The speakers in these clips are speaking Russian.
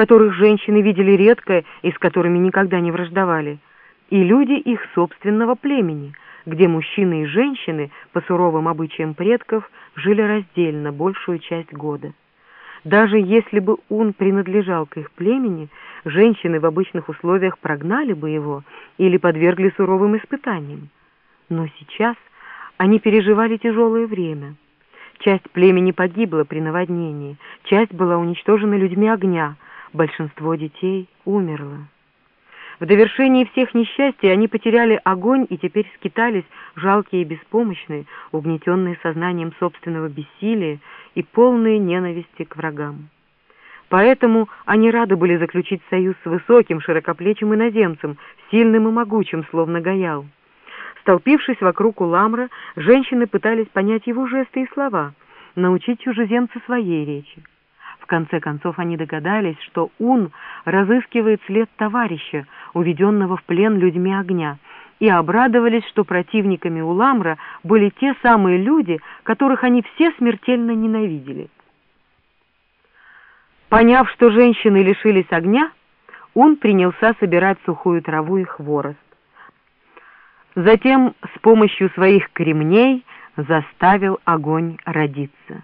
которых женщины видели редко и с которыми никогда не враждовали, и люди их собственного племени, где мужчины и женщины, по суровым обычаям предков, жили раздельно большую часть года. Даже если бы он принадлежал к их племени, женщины в обычных условиях прогнали бы его или подвергли суровым испытаниям. Но сейчас они переживали тяжелое время. Часть племени погибла при наводнении, часть была уничтожена людьми огня, большинство детей умерло. В довершении всех несчастий они потеряли огонь и теперь скитались, жалкие и беспомощные, угнетенные сознанием собственного бессилия и полные ненависти к врагам. Поэтому они рады были заключить союз с высоким, широкоплечим иноземцем, сильным и могучим, словно Гаял. Столпившись вокруг Уламра, женщины пытались понять его жесты и слова, научить чужеземца своей речи конце концов они догадались, что Ун разыскивает след товарища, уведенного в плен людьми огня, и обрадовались, что противниками Уламра были те самые люди, которых они все смертельно ненавидели. Поняв, что женщины лишились огня, Ун принялся собирать сухую траву и хворост. Затем с помощью своих кремней заставил огонь родиться.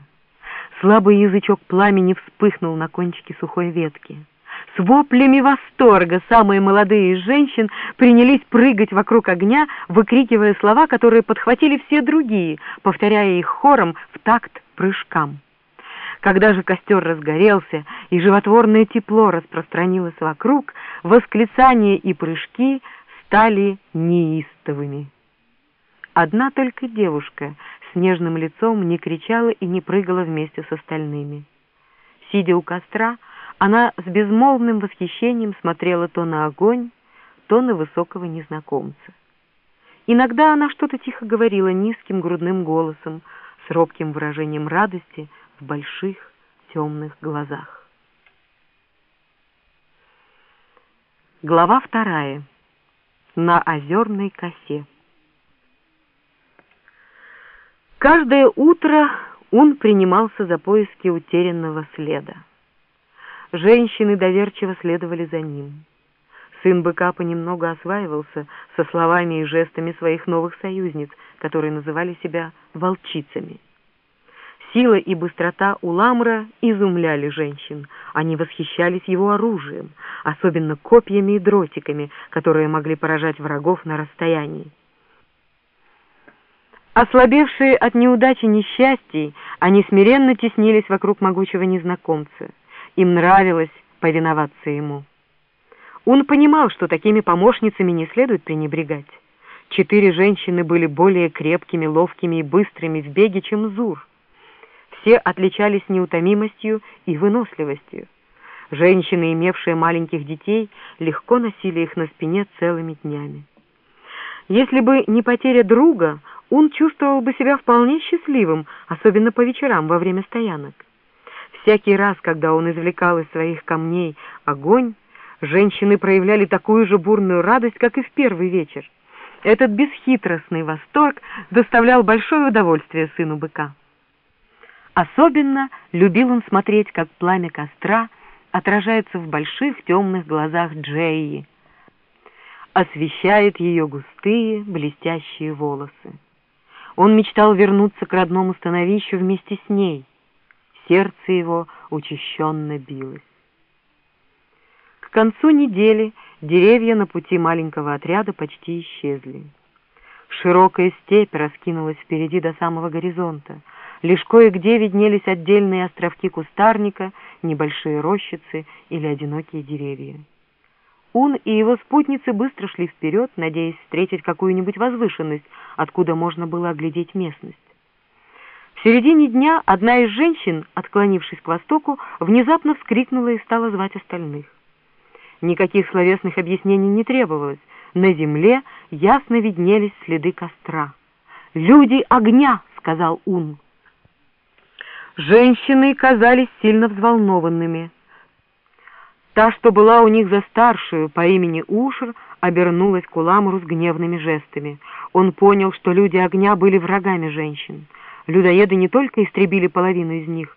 Слабый язычок пламени вспыхнул на кончике сухой ветки. С воплями восторга самые молодые из женщин принялись прыгать вокруг огня, выкрикивая слова, которые подхватили все другие, повторяя их хором в такт прыжкам. Когда же костер разгорелся и животворное тепло распространилось вокруг, восклицания и прыжки стали неистовыми. Одна только девушка нежным лицом не кричала и не прыгала вместе с остальными. Сидя у костра, она с безмолвным восхищением смотрела то на огонь, то на высокого незнакомца. Иногда она что-то тихо говорила низким грудным голосом, с робким выражением радости в больших темных глазах. Глава вторая. На озерной косе. Каждое утро он принимался за поиски утерянного следа. Женщины доверчиво следовали за ним. Сын быка понемногу осваивался со словами и жестами своих новых союзниц, которые называли себя волчицами. Сила и быстрота Уламра изумляли женщин. Они восхищались его оружием, особенно копьями и дротиками, которые могли поражать врагов на расстоянии. Ослабевшие от неудачи несчастий, они смиренно теснились вокруг могучего незнакомца. Им нравилось повиноваться ему. Он понимал, что такими помощницами не следует пренебрегать. Четыре женщины были более крепкими, ловкими и быстрыми в беге, чем Зур. Все отличались неутомимостью и выносливостью. Женщины, имевшие маленьких детей, легко носили их на спине целыми днями. Если бы не потеря друга, он чувствовал бы себя вполне счастливым, особенно по вечерам во время стоянок. Всякий раз, когда он извлекал из своих камней огонь, женщины проявляли такую же бурную радость, как и в первый вечер. Этот бесхитростный восторг доставлял большое удовольствие сыну быка. Особенно любил он смотреть, как пламя костра отражается в больших темных глазах Джеи, освещает ее густые блестящие волосы. Он мечтал вернуться к родному становищу вместе с ней. Сердце его учащенно билось. К концу недели деревья на пути маленького отряда почти исчезли. Широкая степь раскинулась впереди до самого горизонта. Лишь кое-где виднелись отдельные островки кустарника, небольшие рощицы или одинокие деревья. Ун и его спутницы быстро шли вперед, надеясь встретить какую-нибудь возвышенность, откуда можно было оглядеть местность. В середине дня одна из женщин, отклонившись к востоку, внезапно вскрикнула и стала звать остальных. Никаких словесных объяснений не требовалось. На земле ясно виднелись следы костра. «Люди огня!» — сказал Ун. Женщины казались сильно взволнованными. Та, что была у них за старшую по имени Ушер, обернулась к Уламру с гневными жестами. Он понял, что люди огня были врагами женщин. Людоеды не только истребили половину из них,